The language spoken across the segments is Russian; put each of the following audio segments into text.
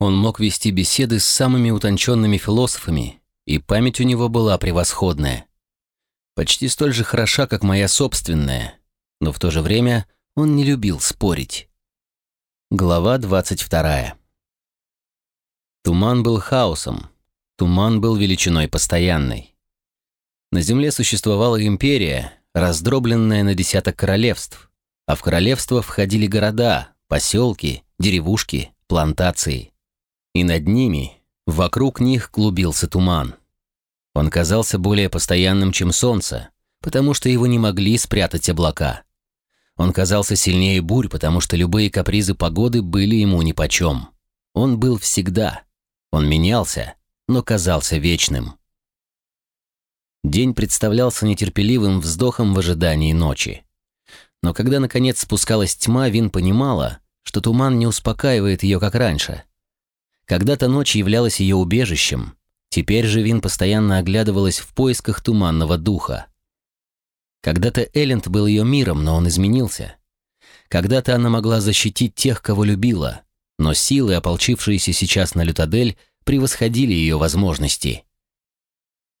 Он мог вести беседы с самыми утонченными философами, и память у него была превосходная. Почти столь же хороша, как моя собственная, но в то же время он не любил спорить. Глава 22. Туман был хаосом, туман был величиной постоянной. На Земле существовала империя, раздробленная на десяток королевств, а в королевство входили города, поселки, деревушки, плантации и над ними, вокруг них клубился туман. Он казался более постоянным, чем солнце, потому что его не могли спрятать облака. Он казался сильнее бурь, потому что любые капризы погоды были ему нипочем. Он был всегда. Он менялся, но казался вечным. День представлялся нетерпеливым вздохом в ожидании ночи. Но когда, наконец, спускалась тьма, Вин понимала, что туман не успокаивает ее, как раньше. Когда-то ночь являлась ее убежищем, теперь же Вин постоянно оглядывалась в поисках туманного духа. Когда-то Элленд был ее миром, но он изменился. Когда-то она могла защитить тех, кого любила, но силы, ополчившиеся сейчас на Лютадель, превосходили ее возможности.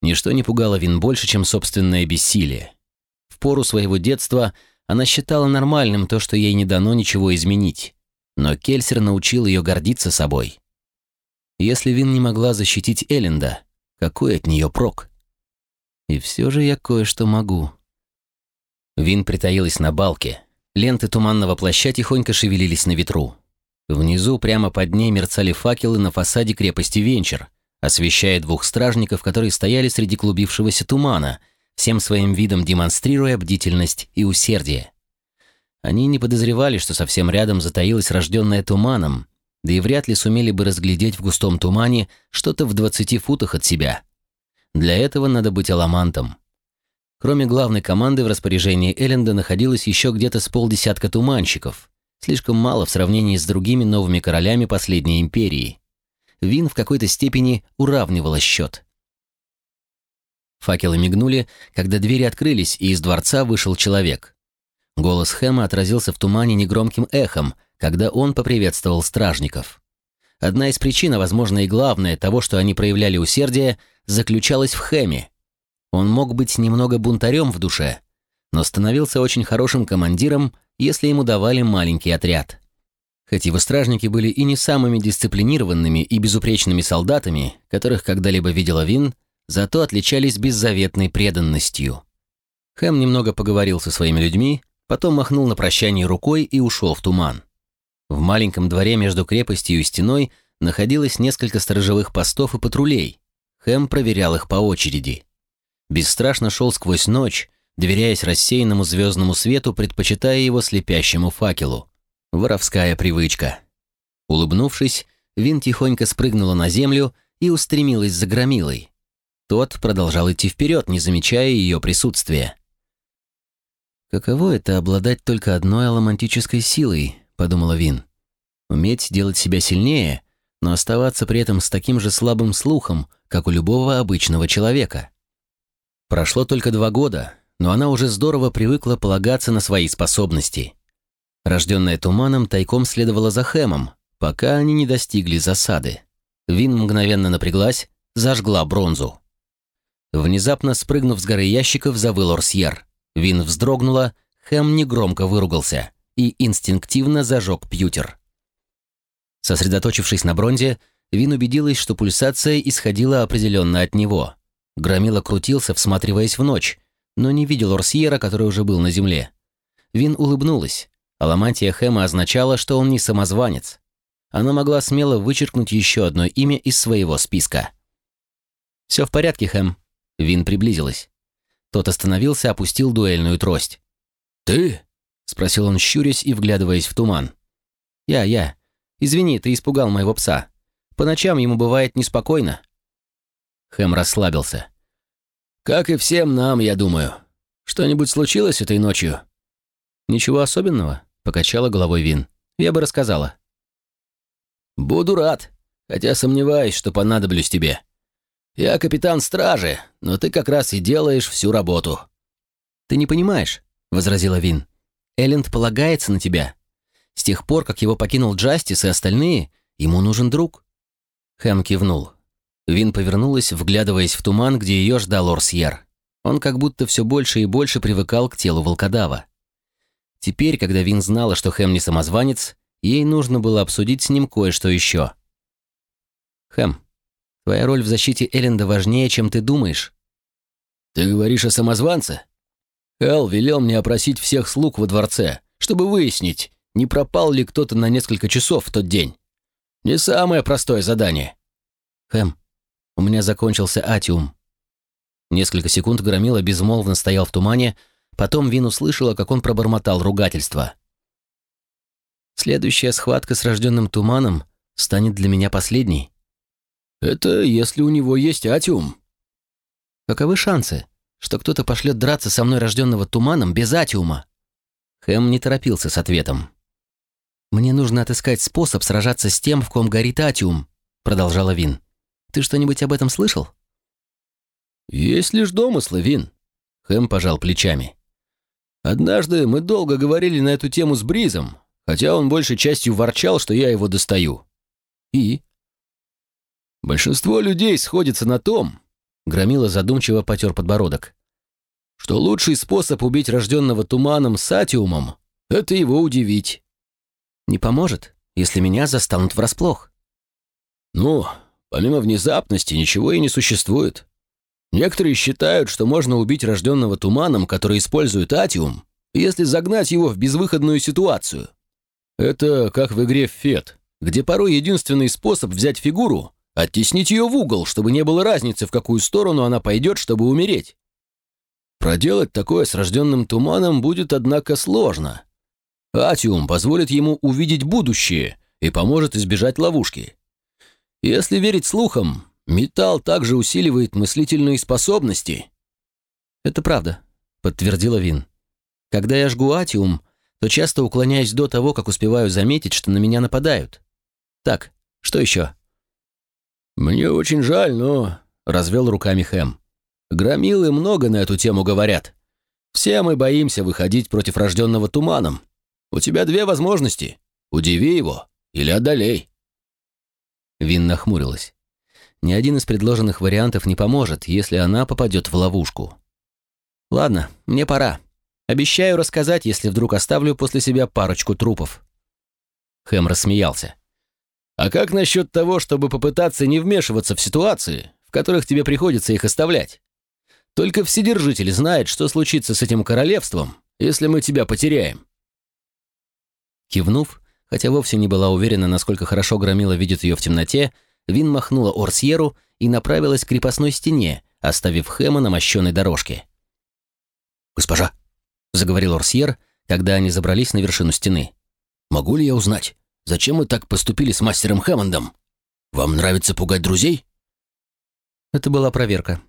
Ничто не пугало Вин больше, чем собственное бессилие. В пору своего детства она считала нормальным то, что ей не дано ничего изменить, но Кельсер научил ее гордиться собой. Если Вин не могла защитить Элленда, какой от нее прок? И все же я кое-что могу. Вин притаилась на балке. Ленты туманного плаща тихонько шевелились на ветру. Внизу, прямо под ней, мерцали факелы на фасаде крепости Венчер, освещая двух стражников, которые стояли среди клубившегося тумана, всем своим видом демонстрируя бдительность и усердие. Они не подозревали, что совсем рядом затаилась рожденная туманом, да и вряд ли сумели бы разглядеть в густом тумане что-то в 20 футах от себя. Для этого надо быть аламантом. Кроме главной команды в распоряжении Элленда находилось еще где-то с полдесятка туманщиков, слишком мало в сравнении с другими новыми королями последней империи. Вин в какой-то степени уравнивала счет. Факелы мигнули, когда двери открылись, и из дворца вышел человек. Голос Хэма отразился в тумане негромким эхом – когда он поприветствовал стражников. Одна из причин, а возможно и главная, того, что они проявляли усердие, заключалась в Хэме. Он мог быть немного бунтарем в душе, но становился очень хорошим командиром, если ему давали маленький отряд. Хоть его стражники были и не самыми дисциплинированными и безупречными солдатами, которых когда-либо видела Вин, зато отличались беззаветной преданностью. Хэм немного поговорил со своими людьми, потом махнул на прощание рукой и ушел в туман. В маленьком дворе между крепостью и стеной находилось несколько сторожевых постов и патрулей. Хэм проверял их по очереди. Бесстрашно шел сквозь ночь, доверяясь рассеянному звездному свету, предпочитая его слепящему факелу. Воровская привычка. Улыбнувшись, Вин тихонько спрыгнула на землю и устремилась за громилой. Тот продолжал идти вперед, не замечая ее присутствия. Каково это обладать только одной аломантической силой, подумала Вин. Уметь делать себя сильнее, но оставаться при этом с таким же слабым слухом, как у любого обычного человека. Прошло только два года, но она уже здорово привыкла полагаться на свои способности. Рожденная туманом тайком следовала за Хэмом, пока они не достигли засады. Вин мгновенно напряглась, зажгла бронзу. Внезапно спрыгнув с горы ящиков, завыл Орсьер. Вин вздрогнула, Хэм негромко выругался и инстинктивно зажег пьютер. Сосредоточившись на бронзе, Вин убедилась, что пульсация исходила определенно от него. Громила крутился, всматриваясь в ночь, но не видел Орсьера, который уже был на земле. Вин улыбнулась. Аламантия Хэма означала, что он не самозванец. Она могла смело вычеркнуть еще одно имя из своего списка. «Все в порядке, Хэм». Вин приблизилась. Тот остановился, опустил дуэльную трость. «Ты?» — спросил он, щурясь и вглядываясь в туман. «Я, я. Извини, ты испугал моего пса. По ночам ему бывает неспокойно». Хэм расслабился. «Как и всем нам, я думаю. Что-нибудь случилось этой ночью?» «Ничего особенного», — покачала головой Вин. «Я бы рассказала». «Буду рад, хотя сомневаюсь, что понадоблюсь тебе. Я капитан стражи, но ты как раз и делаешь всю работу». «Ты не понимаешь», — возразила Вин. Элленд полагается на тебя. С тех пор, как его покинул Джастис и остальные, ему нужен друг. Хэм кивнул. Вин повернулась, вглядываясь в туман, где ее ждал Орсьер. Он как будто все больше и больше привыкал к телу волкодава. Теперь, когда Вин знала, что Хэм не самозванец, ей нужно было обсудить с ним кое-что еще. «Хэм, твоя роль в защите Элленда важнее, чем ты думаешь». «Ты говоришь о самозванце?» Эл велел мне опросить всех слуг во дворце, чтобы выяснить, не пропал ли кто-то на несколько часов в тот день. Не самое простое задание. «Хэм, у меня закончился атиум». Несколько секунд Громила безмолвно стоял в тумане, потом Вин услышала, как он пробормотал ругательство. «Следующая схватка с рожденным туманом станет для меня последней». «Это если у него есть атиум». «Каковы шансы, что кто-то пошлет драться со мной рожденного туманом без атиума?» Хэм не торопился с ответом. «Мне нужно отыскать способ сражаться с тем, в ком горит атиум», продолжала Вин. «Ты что-нибудь об этом слышал?» «Есть лишь домыслы, Вин», — Хэм пожал плечами. «Однажды мы долго говорили на эту тему с Бризом, хотя он большей частью ворчал, что я его достаю. И?» «Большинство людей сходится на том», — Громила задумчиво потер подбородок, «что лучший способ убить рожденного туманом сатиумом — это его удивить». Не поможет, если меня застанут врасплох. Ну, помимо внезапности ничего и не существует. Некоторые считают, что можно убить рожденного туманом, который использует атиум, если загнать его в безвыходную ситуацию. Это как в игре «Фет», где порой единственный способ взять фигуру — оттеснить ее в угол, чтобы не было разницы, в какую сторону она пойдет, чтобы умереть. Проделать такое с рожденным туманом будет, однако, сложно. Атиум позволит ему увидеть будущее и поможет избежать ловушки. Если верить слухам, металл также усиливает мыслительные способности. «Это правда», — подтвердила Вин. «Когда я жгу атиум, то часто уклоняюсь до того, как успеваю заметить, что на меня нападают. Так, что еще?» «Мне очень жаль, но...» — развел руками Хэм. «Громилы много на эту тему говорят. Все мы боимся выходить против рожденного туманом. У тебя две возможности. Удиви его или одолей». Вин нахмурилась. Ни один из предложенных вариантов не поможет, если она попадет в ловушку. «Ладно, мне пора. Обещаю рассказать, если вдруг оставлю после себя парочку трупов». Хэм рассмеялся. «А как насчет того, чтобы попытаться не вмешиваться в ситуации, в которых тебе приходится их оставлять? Только Вседержитель знает, что случится с этим королевством, если мы тебя потеряем. Кивнув, хотя вовсе не была уверена, насколько хорошо Громила видит ее в темноте, Вин махнула Орсьеру и направилась к крепостной стене, оставив Хэма на мощенной дорожке. «Госпожа», — заговорил Орсьер, когда они забрались на вершину стены, «могу ли я узнать, зачем мы так поступили с мастером Хэммондом? Вам нравится пугать друзей?» Это была проверка.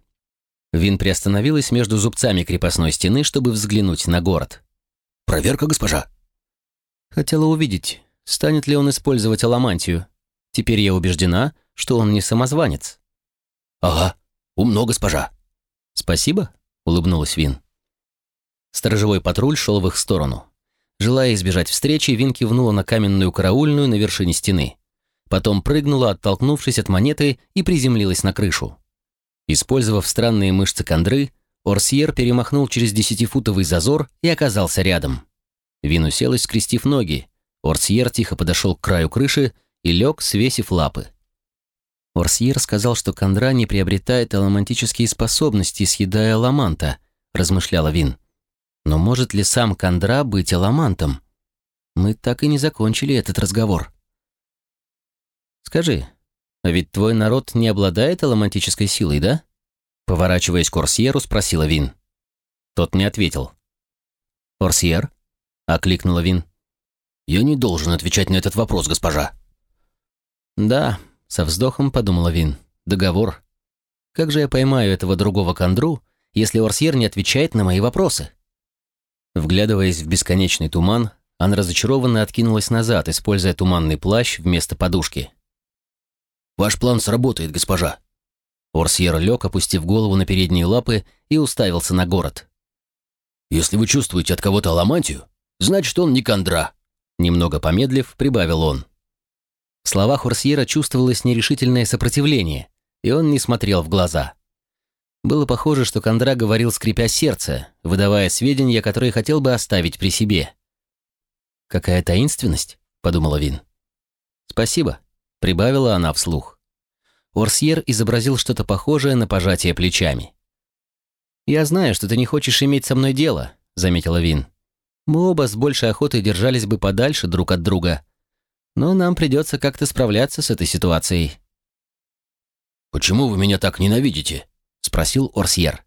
Вин приостановилась между зубцами крепостной стены, чтобы взглянуть на город. «Проверка, госпожа?» Хотела увидеть, станет ли он использовать аламантию. Теперь я убеждена, что он не самозванец. «Ага, умно, госпожа». «Спасибо», — улыбнулась Вин. Сторожевой патруль шел в их сторону. Желая избежать встречи, Вин кивнула на каменную караульную на вершине стены. Потом прыгнула, оттолкнувшись от монеты, и приземлилась на крышу. Использовав странные мышцы кондры, Орсьер перемахнул через десятифутовый зазор и оказался рядом. Вин уселась, скрестив ноги. Орсьер тихо подошел к краю крыши и лег, свесив лапы. Орсьер сказал, что Кондра не приобретает аламантические способности, съедая аламанта, размышляла Вин. Но может ли сам Кондра быть аламантом? Мы так и не закончили этот разговор. Скажи, а ведь твой народ не обладает аламантической силой, да? Поворачиваясь к Орсьеру, спросила Вин. Тот не ответил. Орсьер? окликнула Вин. «Я не должен отвечать на этот вопрос, госпожа». «Да», — со вздохом подумала Вин. «Договор. Как же я поймаю этого другого кондру, если Орсьер не отвечает на мои вопросы?» Вглядываясь в бесконечный туман, она разочарованно откинулась назад, используя туманный плащ вместо подушки. «Ваш план сработает, госпожа». Орсьер лег, опустив голову на передние лапы, и уставился на город. «Если вы чувствуете от кого-то аламантию, Значит, он не кондра. Немного помедлив, прибавил он. В словах Урсьера чувствовалось нерешительное сопротивление, и он не смотрел в глаза. Было похоже, что Кондра говорил, скрипя сердце, выдавая сведения, которые хотел бы оставить при себе. «Какая таинственность», — подумала Вин. «Спасибо», — прибавила она вслух. Орсьер изобразил что-то похожее на пожатие плечами. «Я знаю, что ты не хочешь иметь со мной дело», — заметила Вин. «Мы оба с большей охотой держались бы подальше друг от друга. Но нам придется как-то справляться с этой ситуацией». «Почему вы меня так ненавидите?» — спросил Орсьер.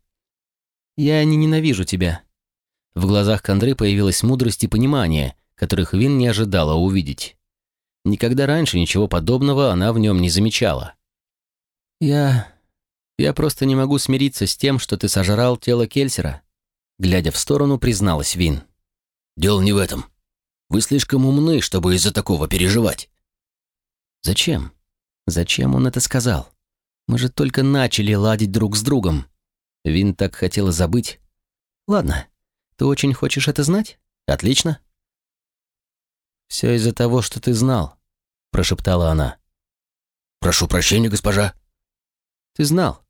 «Я не ненавижу тебя». В глазах Кандры появилась мудрость и понимание, которых Вин не ожидала увидеть. Никогда раньше ничего подобного она в нем не замечала. «Я... я просто не могу смириться с тем, что ты сожрал тело Кельсера», глядя в сторону, призналась Вин. «Дело не в этом. Вы слишком умны, чтобы из-за такого переживать». «Зачем? Зачем он это сказал? Мы же только начали ладить друг с другом». Вин так хотела забыть. «Ладно, ты очень хочешь это знать? Отлично. «Все из-за того, что ты знал», — прошептала она. «Прошу прощения, госпожа». «Ты знал».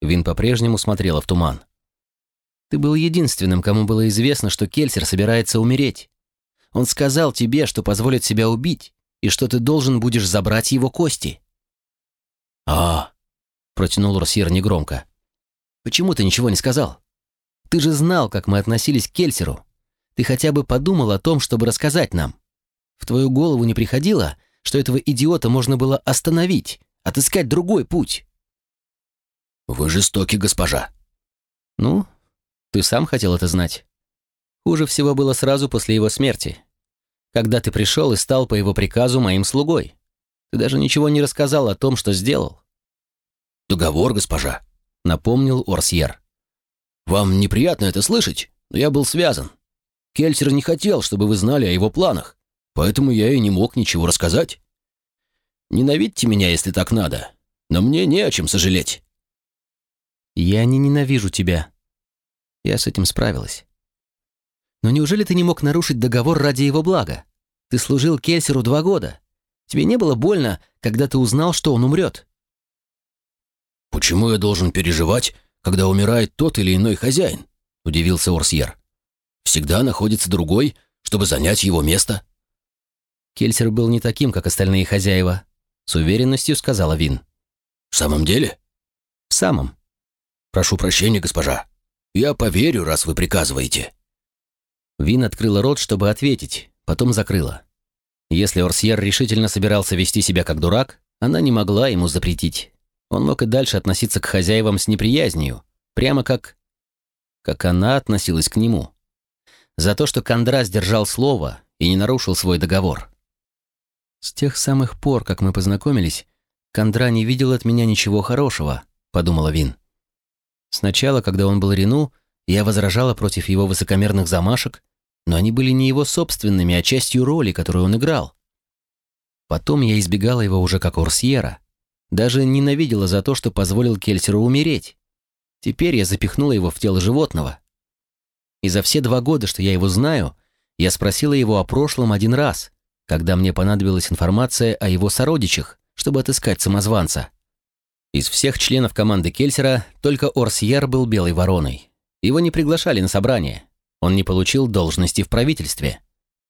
Вин по-прежнему смотрела в туман. «Ты был единственным, кому было известно, что Кельсер собирается умереть. Он сказал тебе, что позволит себя убить, и что ты должен будешь забрать его кости». «А, — протянул Росьер негромко. «Почему ты ничего не сказал? Ты же знал, как мы относились к Кельсеру. Ты хотя бы подумал о том, чтобы рассказать нам. В твою голову не приходило, что этого идиота можно было остановить, отыскать другой путь?» «Вы жестоки, госпожа». «Ну, ты сам хотел это знать. Хуже всего было сразу после его смерти. Когда ты пришел и стал по его приказу моим слугой. Ты даже ничего не рассказал о том, что сделал». «Договор, госпожа», — напомнил Орсьер. «Вам неприятно это слышать, но я был связан. Кельсер не хотел, чтобы вы знали о его планах поэтому я и не мог ничего рассказать. Ненавидьте меня, если так надо, но мне не о чем сожалеть». «Я не ненавижу тебя. Я с этим справилась. Но неужели ты не мог нарушить договор ради его блага? Ты служил Кельсеру два года. Тебе не было больно, когда ты узнал, что он умрет?» «Почему я должен переживать, когда умирает тот или иной хозяин?» — удивился Орсьер. «Всегда находится другой, чтобы занять его место». Кельсер был не таким, как остальные хозяева, с уверенностью сказала Вин. В самом деле? В самом. Прошу прощения, госпожа. Я поверю, раз вы приказываете. Вин открыла рот, чтобы ответить, потом закрыла. Если Орсьер решительно собирался вести себя как дурак, она не могла ему запретить. Он мог и дальше относиться к хозяевам с неприязнью, прямо как... как она относилась к нему. За то, что Кондра сдержал слово и не нарушил свой договор. «С тех самых пор, как мы познакомились, Кондра не видел от меня ничего хорошего», — подумала Вин. Сначала, когда он был Рену, я возражала против его высокомерных замашек, но они были не его собственными, а частью роли, которую он играл. Потом я избегала его уже как Орсьера, даже ненавидела за то, что позволил Кельсеру умереть. Теперь я запихнула его в тело животного. И за все два года, что я его знаю, я спросила его о прошлом один раз, когда мне понадобилась информация о его сородичах, чтобы отыскать самозванца. Из всех членов команды Кельсера только Орсьер был белой вороной. Его не приглашали на собрание. Он не получил должности в правительстве.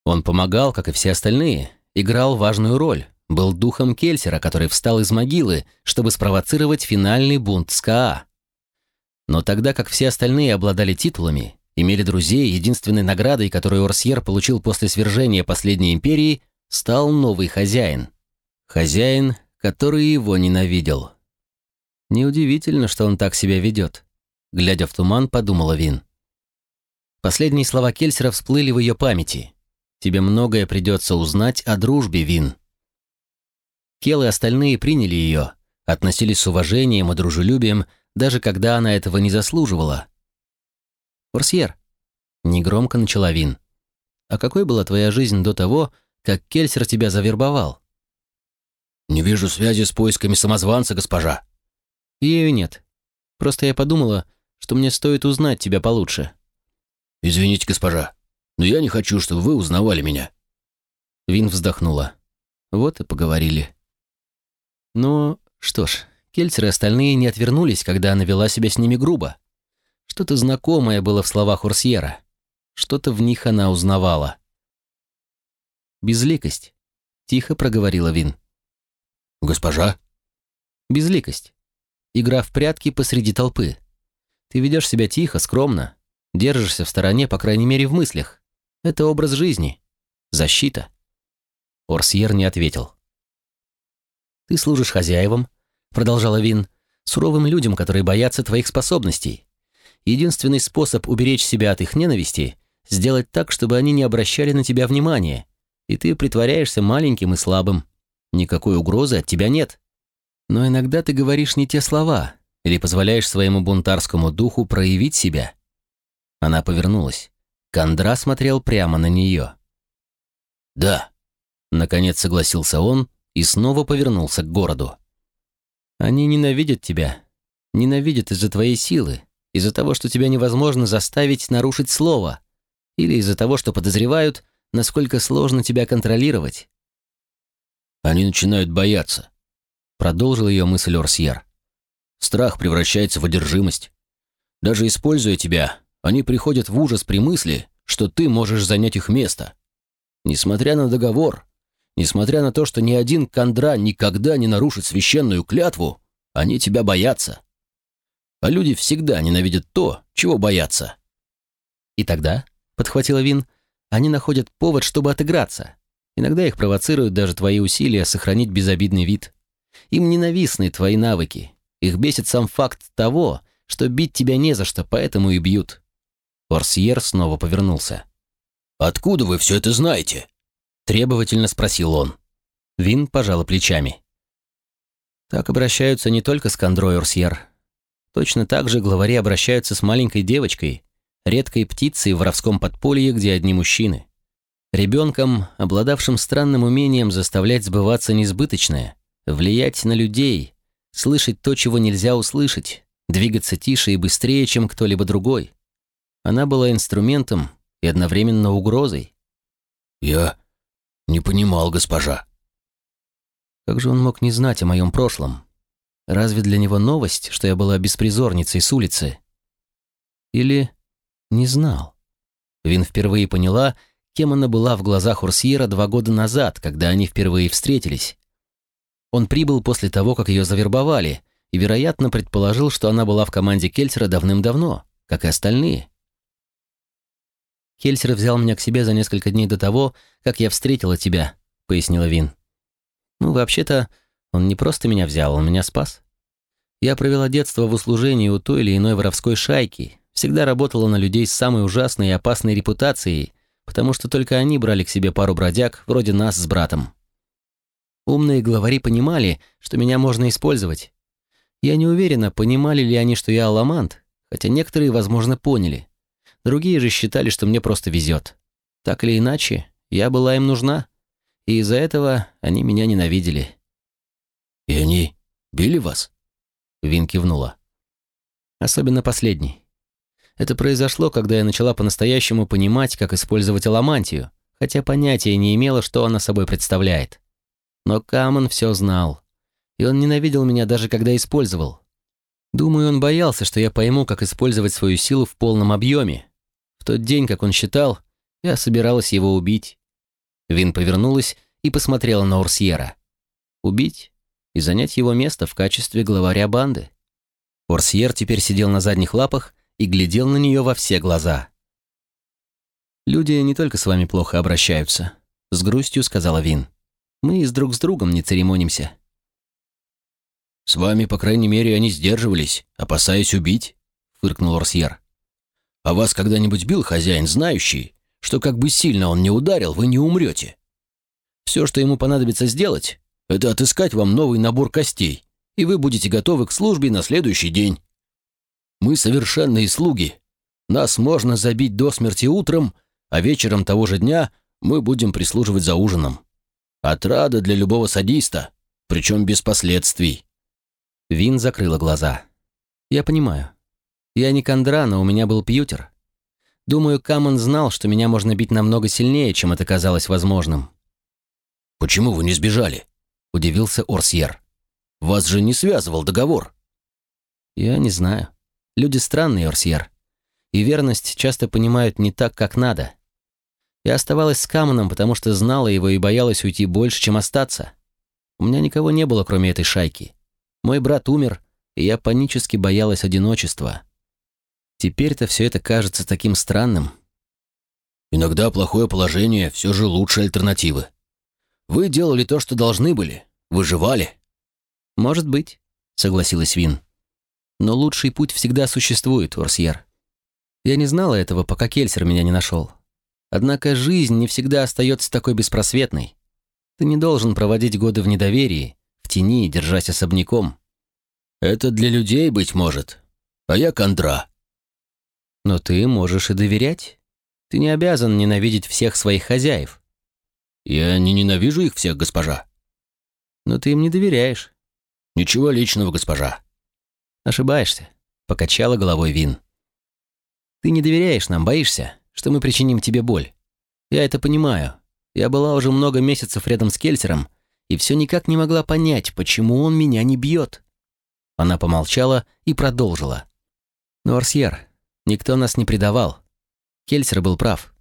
Он помогал, как и все остальные, играл важную роль, был духом Кельсера, который встал из могилы, чтобы спровоцировать финальный бунт СКА. Но тогда как все остальные обладали титулами, имели друзей, единственной наградой, которую Орсьер получил после свержения последней империи, стал новый хозяин. Хозяин, который его ненавидел. Неудивительно, что он так себя ведет. Глядя в туман, подумала Вин. Последние слова Кельсера всплыли в ее памяти. «Тебе многое придется узнать о дружбе, Вин». Кел и остальные приняли ее, относились с уважением и дружелюбием, даже когда она этого не заслуживала. «Форсьер», — негромко начала Вин, — «а какой была твоя жизнь до того, как Кельсер тебя завербовал». «Не вижу связи с поисками самозванца, госпожа». «Ею нет. Просто я подумала, что мне стоит узнать тебя получше». «Извините, госпожа, но я не хочу, чтобы вы узнавали меня». Вин вздохнула. «Вот и поговорили». Но, что ж, Кельцер и остальные не отвернулись, когда она вела себя с ними грубо. Что-то знакомое было в словах Урсьера. Что-то в них она узнавала. «Безликость», — тихо проговорила Вин. «Госпожа?» «Безликость. Игра в прятки посреди толпы. Ты ведешь себя тихо, скромно, держишься в стороне, по крайней мере, в мыслях. Это образ жизни. Защита». Орсьер не ответил. «Ты служишь хозяевам», — продолжала Вин, «суровым людям, которые боятся твоих способностей. Единственный способ уберечь себя от их ненависти — сделать так, чтобы они не обращали на тебя внимания, и ты притворяешься маленьким и слабым. Никакой угрозы от тебя нет. Но иногда ты говоришь не те слова или позволяешь своему бунтарскому духу проявить себя». Она повернулась. Кондра смотрел прямо на нее. «Да», — наконец согласился он и снова повернулся к городу. «Они ненавидят тебя. Ненавидят из-за твоей силы, из-за того, что тебя невозможно заставить нарушить слово, или из-за того, что подозревают, насколько сложно тебя контролировать». «Они начинают бояться», — продолжил ее мысль Орсьер. «Страх превращается в одержимость. Даже используя тебя, они приходят в ужас при мысли, что ты можешь занять их место. Несмотря на договор, несмотря на то, что ни один кондра никогда не нарушит священную клятву, они тебя боятся. А люди всегда ненавидят то, чего боятся. И тогда, — подхватила Вин, — они находят повод, чтобы отыграться. Иногда их провоцируют даже твои усилия сохранить безобидный вид. Им ненавистны твои навыки. Их бесит сам факт того, что бить тебя не за что, поэтому и бьют. Орсьер снова повернулся. «Откуда вы все это знаете?» Требовательно спросил он. Вин пожала плечами. Так обращаются не только с Кондрой. Точно так же главари обращаются с маленькой девочкой, редкой птицей в воровском подполье, где одни мужчины. Ребенком, обладавшим странным умением заставлять сбываться несбыточное, влиять на людей, слышать то, чего нельзя услышать, двигаться тише и быстрее, чем кто-либо другой. Она была инструментом и одновременно угрозой. «Я не понимал, госпожа». Как же он мог не знать о моем прошлом? Разве для него новость, что я была беспризорницей с улицы? Или не знал? Вин впервые поняла, кем она была в глазах Урсьера два года назад, когда они впервые встретились. Он прибыл после того, как ее завербовали, и, вероятно, предположил, что она была в команде Кельтера давным-давно, как и остальные. «Кельсер взял меня к себе за несколько дней до того, как я встретила тебя», — пояснила Вин. «Ну, вообще-то, он не просто меня взял, он меня спас. Я провела детство в услужении у той или иной воровской шайки, всегда работала на людей с самой ужасной и опасной репутацией, потому что только они брали к себе пару бродяг, вроде нас с братом. Умные главари понимали, что меня можно использовать. Я не уверена, понимали ли они, что я аламант, хотя некоторые, возможно, поняли. Другие же считали, что мне просто везет. Так или иначе, я была им нужна, и из-за этого они меня ненавидели. «И они били вас?» Вин кивнула. Особенно последний. Это произошло, когда я начала по-настоящему понимать, как использовать аламантию, хотя понятия не имела, что она собой представляет. Но Камон все знал, и он ненавидел меня даже когда использовал. Думаю, он боялся, что я пойму, как использовать свою силу в полном объеме, в тот день, как он считал, я собиралась его убить. Вин повернулась и посмотрела на Орсьера. Убить и занять его место в качестве главаря банды. Орсьер теперь сидел на задних лапах и глядел на нее во все глаза. «Люди не только с вами плохо обращаются», — с грустью сказала Вин. «Мы и с друг с другом не церемонимся». «С вами, по крайней мере, они сдерживались, опасаясь убить», — фыркнул Орсьер. А вас когда-нибудь бил хозяин, знающий, что как бы сильно он не ударил, вы не умрете? Все, что ему понадобится сделать, это отыскать вам новый набор костей, и вы будете готовы к службе на следующий день. Мы совершенные слуги. Нас можно забить до смерти утром, а вечером того же дня мы будем прислуживать за ужином. Отрада для любого садиста, причем без последствий». Вин закрыла глаза. «Я понимаю. Я не кандра, но у меня был пьютер. Думаю, Камон знал, что меня можно бить намного сильнее, чем это казалось возможным. «Почему вы не сбежали?» — удивился Орсьер. Вас же не связывал договор». «Я не знаю. Люди странные, Орсьер. И верность часто понимают не так, как надо. Я оставалась с Камоном, потому что знала его и боялась уйти больше, чем остаться. У меня никого не было, кроме этой шайки. Мой брат умер, и я панически боялась одиночества. Теперь-то все это кажется таким странным. Иногда плохое положение все же лучше альтернативы. Вы делали то, что должны были. Выживали. Может быть, согласилась Вин. Но лучший путь всегда существует, Орсьер. Я не знала этого, пока Кельсер меня не нашел. Однако жизнь не всегда остается такой беспросветной. Ты не должен проводить годы в недоверии, в тени, держась особняком. Это для людей, быть может. А я кондра. Но ты можешь и доверять. Ты не обязан ненавидеть всех своих хозяев. Я не ненавижу их всех, госпожа. Но ты им не доверяешь. Ничего личного, госпожа. Ошибаешься, покачала головой Вин. Ты не доверяешь нам, боишься, что мы причиним тебе боль. Я это понимаю. Я была уже много месяцев рядом с Кельсером и все никак не могла понять, почему он меня не бьет. Она помолчала и продолжила. Но, Арсьер, никто нас не предавал. Кельсер был прав.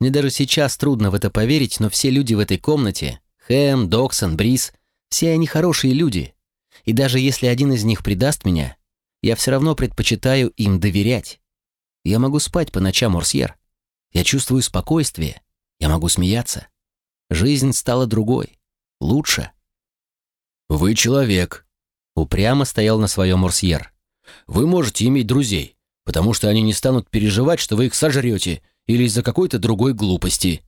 Мне даже сейчас трудно в это поверить, но все люди в этой комнате, Хэм, Доксон, Брис, все они хорошие люди. И даже если один из них предаст меня, я все равно предпочитаю им доверять. Я могу спать по ночам, Орсьер. Я чувствую спокойствие. Я могу смеяться. Жизнь стала другой. Лучше. «Вы человек», — упрямо стоял на своем Орсьер. «Вы можете иметь друзей, потому что они не станут переживать, что вы их сожрете или из-за какой-то другой глупости».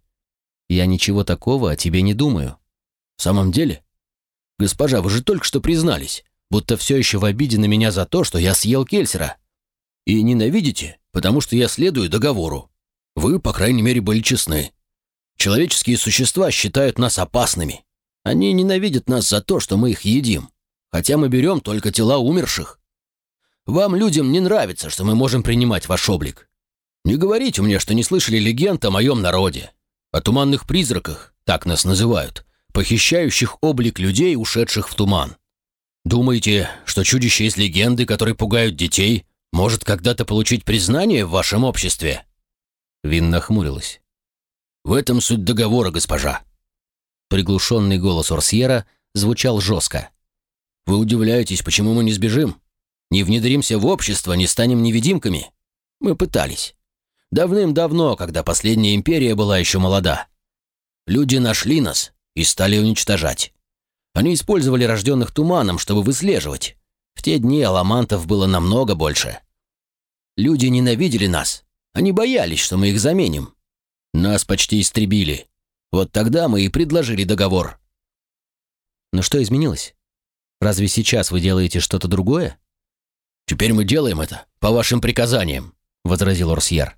«Я ничего такого о тебе не думаю». «В самом деле? Госпожа, вы же только что признались, будто все еще в обиде на меня за то, что я съел Кельсера. И ненавидите, потому что я следую договору. Вы, по крайней мере, были честны. Человеческие существа считают нас опасными. Они ненавидят нас за то, что мы их едим, хотя мы берем только тела умерших. Вам, людям, не нравится, что мы можем принимать ваш облик. Не говорите мне, что не слышали легенд о моем народе, о туманных призраках, так нас называют, похищающих облик людей, ушедших в туман. Думаете, что чудище из легенды, которые пугают детей, может когда-то получить признание в вашем обществе?» Вин нахмурилась. «В этом суть договора, госпожа». Приглушенный голос Орсьера звучал жестко. «Вы удивляетесь, почему мы не сбежим? Не внедримся в общество, не станем невидимками? Мы пытались. Давным-давно, когда последняя империя была еще молода. Люди нашли нас и стали уничтожать. Они использовали рожденных туманом, чтобы выслеживать. В те дни аламантов было намного больше. Люди ненавидели нас. Они боялись, что мы их заменим. Нас почти истребили. Вот тогда мы и предложили договор. Но что изменилось? Разве сейчас вы делаете что-то другое? Теперь мы делаем это по вашим приказаниям, возразил Орсьер.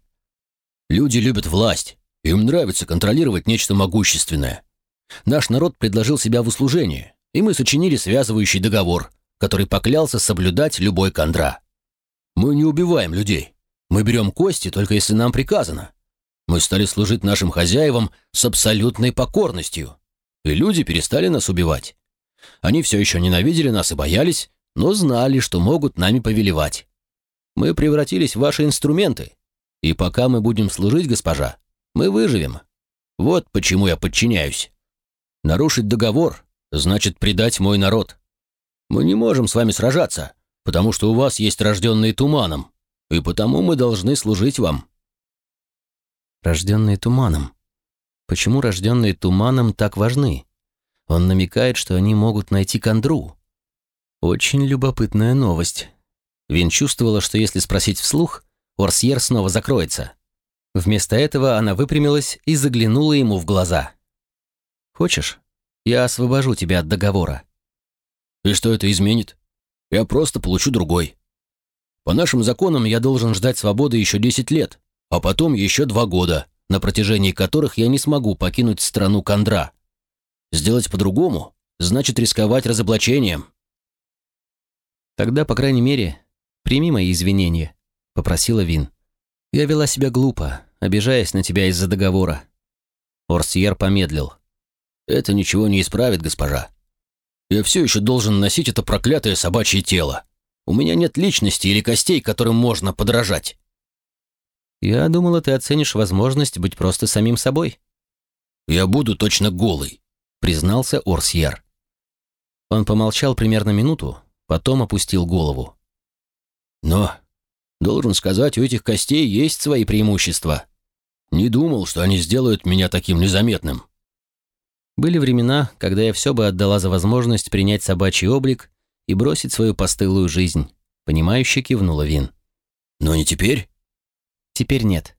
Люди любят власть. Им нравится контролировать нечто могущественное. Наш народ предложил себя в услужение, и мы сочинили связывающий договор, который поклялся соблюдать любой кондра. Мы не убиваем людей. Мы берем кости, только если нам приказано. Мы стали служить нашим хозяевам с абсолютной покорностью. И люди перестали нас убивать. Они все еще ненавидели нас и боялись, но знали, что могут нами повелевать. Мы превратились в ваши инструменты. И пока мы будем служить, госпожа, мы выживем. Вот почему я подчиняюсь. Нарушить договор значит предать мой народ. Мы не можем с вами сражаться, потому что у вас есть рожденные туманом, и потому мы должны служить вам». «Рожденные туманом. Почему рожденные туманом так важны? Он намекает, что они могут найти кондру. Очень любопытная новость. Вин чувствовала, что если спросить вслух, Орсьер снова закроется. Вместо этого она выпрямилась и заглянула ему в глаза. «Хочешь, я освобожу тебя от договора?» И что это изменит? Я просто получу другой. По нашим законам я должен ждать свободы еще 10 лет, а потом еще два года, на протяжении которых я не смогу покинуть страну Кондра. Сделать по-другому значит рисковать разоблачением. Тогда, по крайней мере, прими мои извинения, попросила Вин. Я вела себя глупо, обижаясь на тебя из-за договора. Орсьер помедлил. Это ничего не исправит, госпожа. Я все еще должен носить это проклятое собачье тело. У меня нет личности или костей, которым можно подражать». «Я думала, ты оценишь возможность быть просто самим собой». «Я буду точно голый», — признался Орсьер. Он помолчал примерно минуту, потом опустил голову. «Но, должен сказать, у этих костей есть свои преимущества. Не думал, что они сделают меня таким незаметным». Были времена, когда я все бы отдала за возможность принять собачий облик и бросить свою постылую жизнь. Понимающе кивнула Вин. «Но не теперь?» «Теперь нет.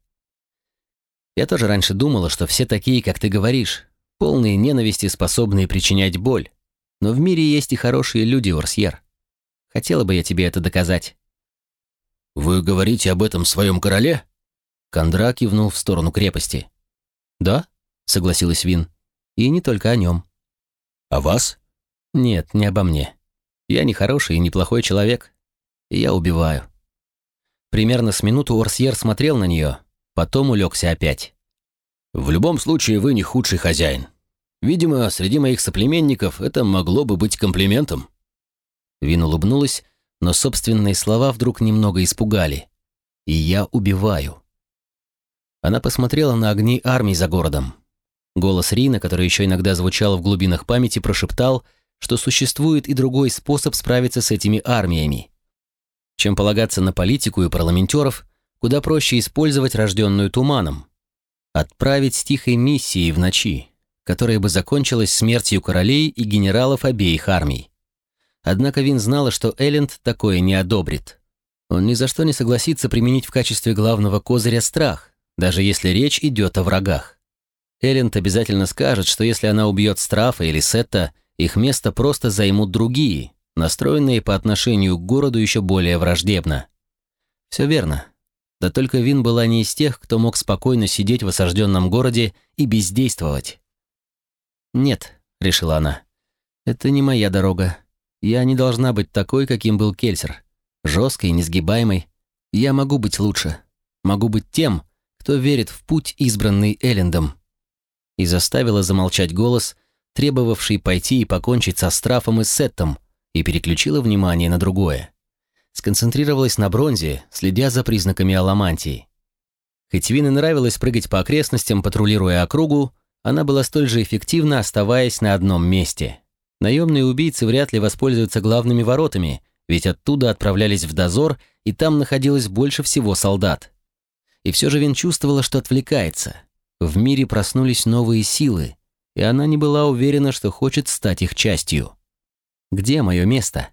Я тоже раньше думала, что все такие, как ты говоришь, полные ненависти, способные причинять боль. Но в мире есть и хорошие люди, Орсьер. Хотела бы я тебе это доказать». «Вы говорите об этом своем короле?» Кондра кивнул в сторону крепости. «Да», — согласилась Вин. «И не только о нем». «О вас?» «Нет, не обо мне. Я не хороший и неплохой человек. И я убиваю». Примерно с минуту Орсьер смотрел на нее, потом улегся опять. «В любом случае, вы не худший хозяин. Видимо, среди моих соплеменников это могло бы быть комплиментом». Вин улыбнулась, но собственные слова вдруг немного испугали. «И я убиваю». Она посмотрела на огни армии за городом. Голос Рина, который еще иногда звучал в глубинах памяти, прошептал, что существует и другой способ справиться с этими армиями. Чем полагаться на политику и парламентеров, куда проще использовать рожденную туманом. Отправить с тихой миссией в ночи, которая бы закончилась смертью королей и генералов обеих армий. Однако Вин знала, что Элленд такое не одобрит. Он ни за что не согласится применить в качестве главного козыря страх, даже если речь идет о врагах. Элленд обязательно скажет, что если она убьет Страфа или Сетта, их место просто займут другие, настроенные по отношению к городу еще более враждебно. Все верно. Да только Вин была не из тех, кто мог спокойно сидеть в осажденном городе и бездействовать. «Нет», — решила она, — «это не моя дорога. Я не должна быть такой, каким был Кельсер. Жесткой, несгибаемой. Я могу быть лучше. Могу быть тем, кто верит в путь, избранный Эллендом». И заставила замолчать голос, требовавший пойти и покончить со Страфом и Сеттом, и переключила внимание на другое. Сконцентрировалась на бронзе, следя за признаками аламантии. Хоть Вин и нравилось прыгать по окрестностям, патрулируя округу, она была столь же эффективна, оставаясь на одном месте. Наемные убийцы вряд ли воспользуются главными воротами, ведь оттуда отправлялись в дозор, и там находилось больше всего солдат. И все же Вин чувствовала, что отвлекается. В мире проснулись новые силы, и она не была уверена, что хочет стать их частью. Где мое место?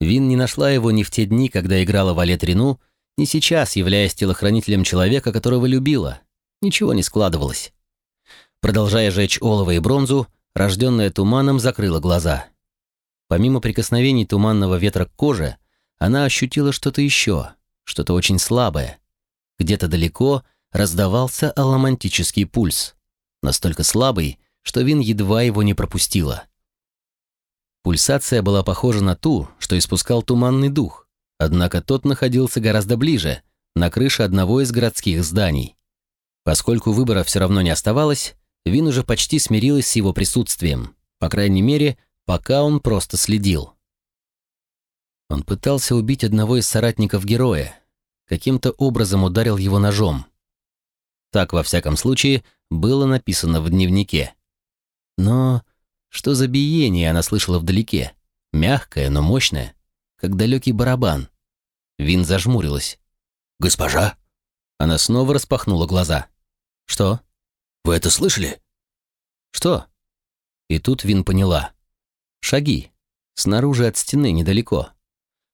Вин не нашла его ни в те дни, когда играла в Алет Рину, ни сейчас, являясь телохранителем человека, которого любила. Ничего не складывалось. Продолжая жечь олово и бронзу, рожденная туманом закрыла глаза. Помимо прикосновений туманного ветра к коже, она ощутила что-то еще, что-то очень слабое. Где-то далеко раздавался аламантический пульс, настолько слабый, что Вин едва его не пропустила. Пульсация была похожа на ту, что испускал туманный дух, однако тот находился гораздо ближе, на крыше одного из городских зданий. Поскольку выбора все равно не оставалось, Вин уже почти смирилась с его присутствием, по крайней мере, пока он просто следил. Он пытался убить одного из соратников героя, каким-то образом ударил его ножом. Так, во всяком случае, было написано в дневнике. Но что за биение она слышала вдалеке? Мягкое, но мощное, как далекий барабан. Вин зажмурилась. «Госпожа?» Она снова распахнула глаза. «Что?» Вы это слышали?» «Что?» И тут Вин поняла. Шаги. Снаружи от стены, недалеко.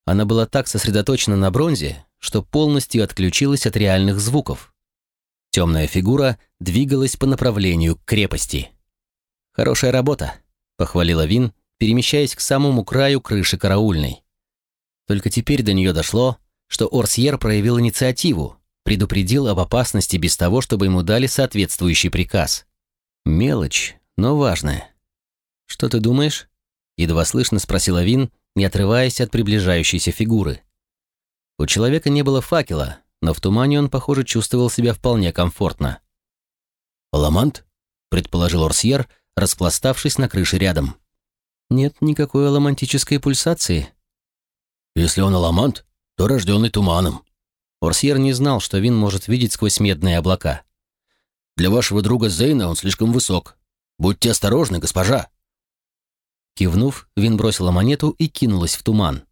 Она была так сосредоточена на бронзе, что полностью отключилась от реальных звуков. Темная фигура двигалась по направлению к крепости. «Хорошая работа», — похвалила Вин, перемещаясь к самому краю крыши караульной. Только теперь до нее дошло, что Орсьер проявил инициативу, предупредил об опасности без того, чтобы ему дали соответствующий приказ. Мелочь, но важная. «Что ты думаешь?» — едва слышно спросила Вин, не отрываясь от приближающейся фигуры. У человека не было факела, но в тумане он, похоже, чувствовал себя вполне комфортно. «Ламант?» — предположил Орсьер, распластавшись на крыше рядом. Нет никакой аламантической пульсации. Если он аламант, то рожденный туманом. Орсьер не знал, что Вин может видеть сквозь медные облака. Для вашего друга Зейна он слишком высок. Будьте осторожны, госпожа. Кивнув, Вин бросила монету и кинулась в туман.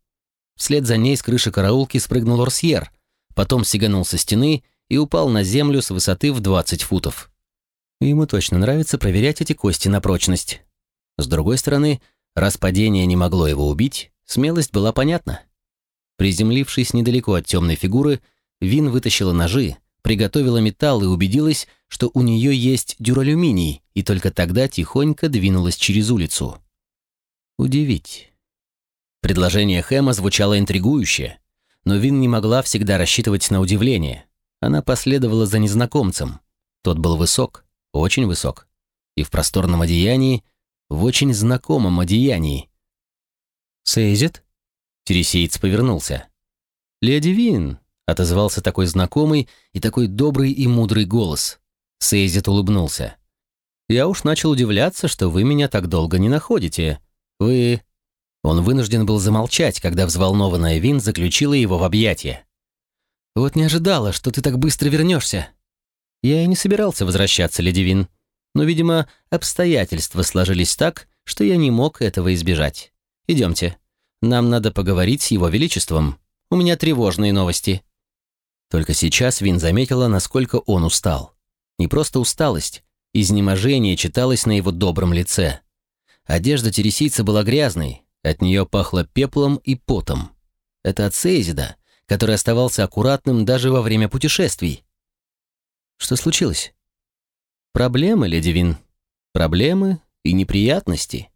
Вслед за ней с крыши караулки спрыгнул Орсьер, потом сиганул со стены и упал на землю с высоты в 20 футов. Ему точно нравится проверять эти кости на прочность. С другой стороны, раз падение не могло его убить, смелость была понятна. Приземлившись недалеко от темной фигуры, Вин вытащила ножи, приготовила металл и убедилась, что у нее есть дюралюминий, и только тогда тихонько двинулась через улицу. Удивить. Предложение Хэма звучало интригующе, но Вин не могла всегда рассчитывать на удивление. Она последовала за незнакомцем. Тот был высок, очень высок, и в просторном одеянии, в очень знакомом одеянии. «Сейзит?» Тересиец повернулся. «Леди Вин!» — отозвался такой знакомый и такой добрый и мудрый голос. Сейзит улыбнулся. «Я уж начал удивляться, что вы меня так долго не находите. Вы...» Он вынужден был замолчать, когда взволнованная Вин заключила его в объятия. «Вот не ожидала, что ты так быстро вернешься». Я и не собирался возвращаться, леди Вин. Но, видимо, обстоятельства сложились так, что я не мог этого избежать. Идемте. Нам надо поговорить с его величеством. У меня тревожные новости». Только сейчас Вин заметила, насколько он устал. Не просто усталость, изнеможение читалось на его добром лице. Одежда тересийца была грязной, от нее пахло пеплом и потом. Это от Сейзида, который оставался аккуратным даже во время путешествий. Что случилось? Проблемы, леди Вин. Проблемы и неприятности.